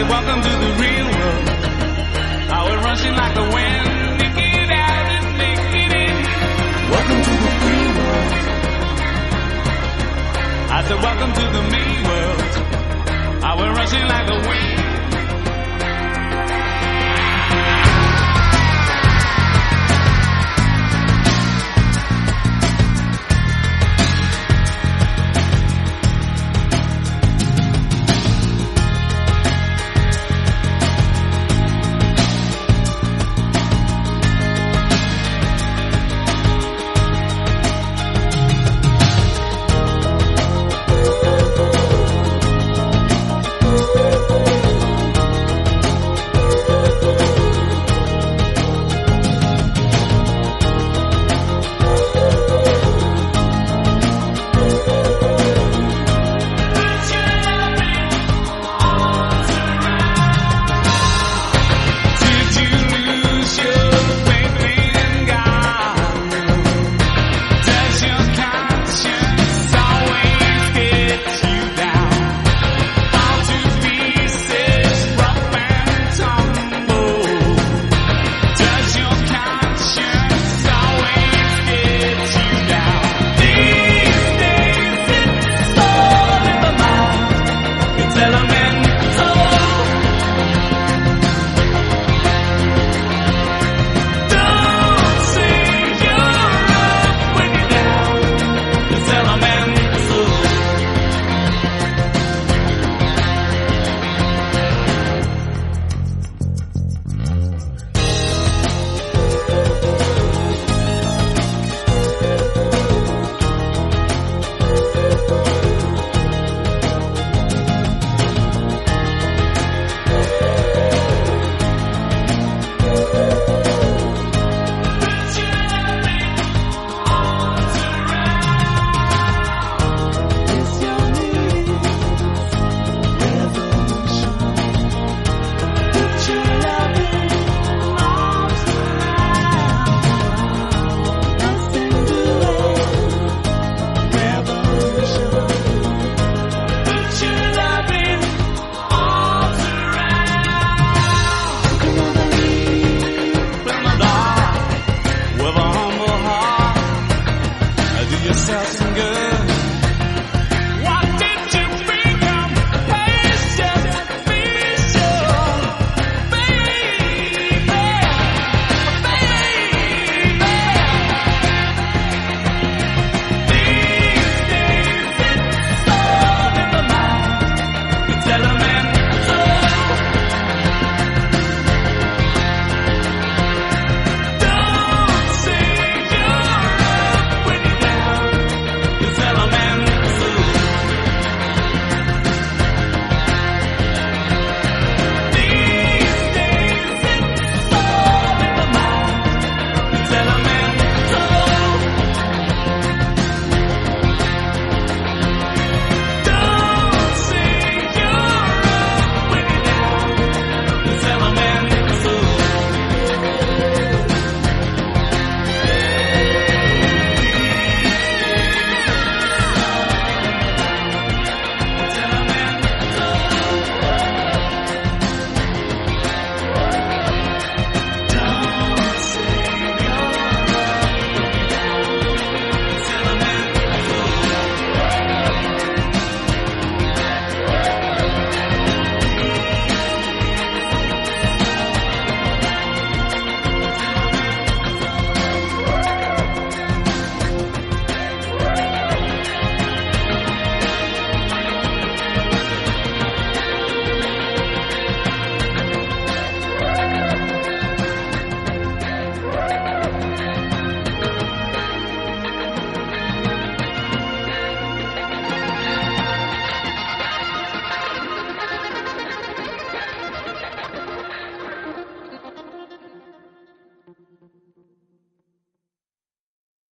say, welcome to the real world. How it rushing like the wind. Make It out and make it in. Welcome to the free world. I said, welcome to the mean world. I went rushing like the wind.